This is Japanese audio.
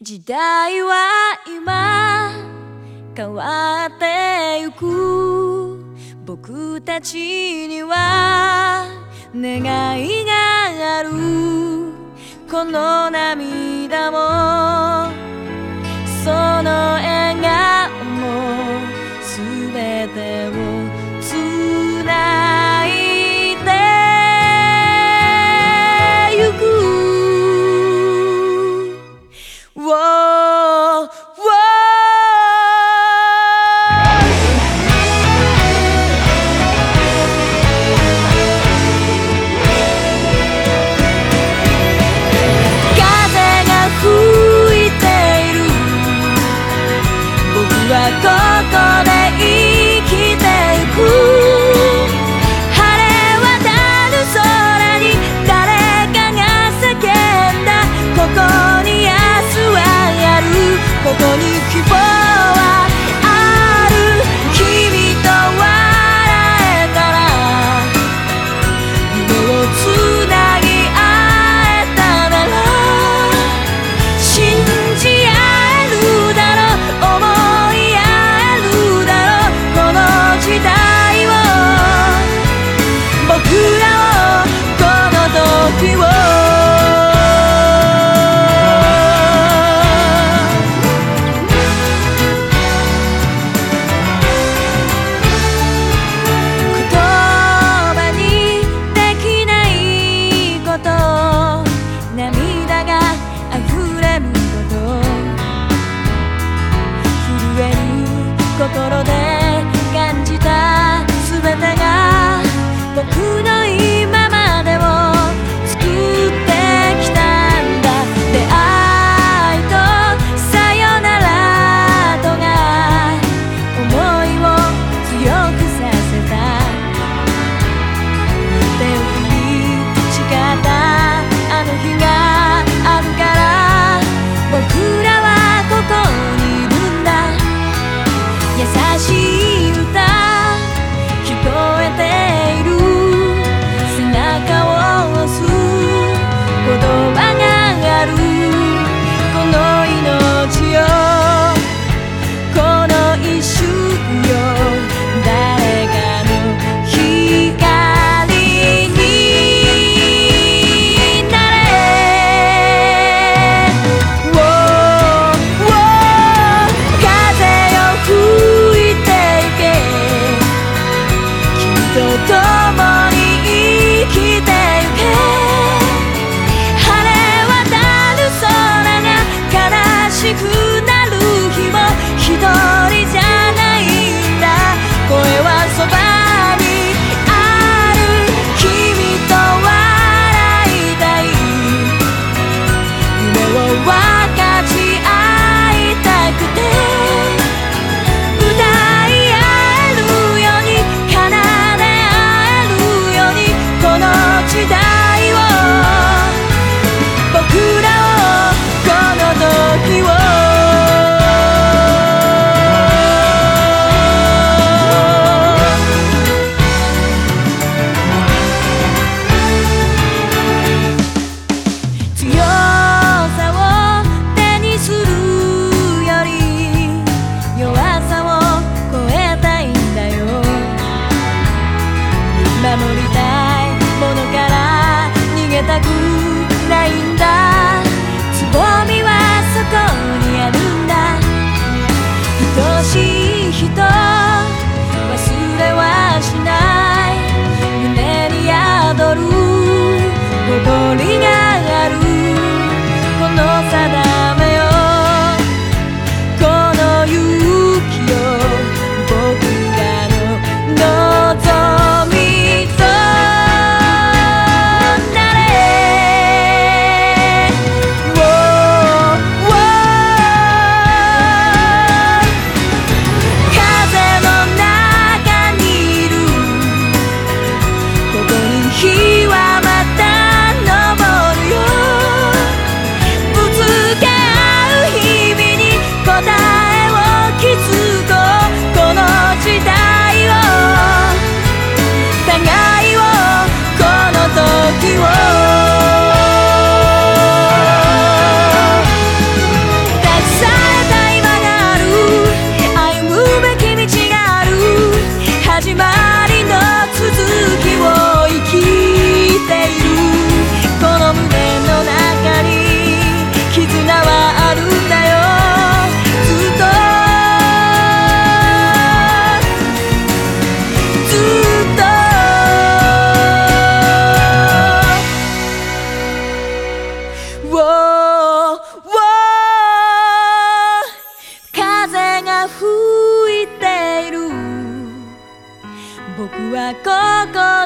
時代は今変わってゆく。僕たちには願いがある。この涙も希望。守りたい。ものから逃げたくないんだ。はここ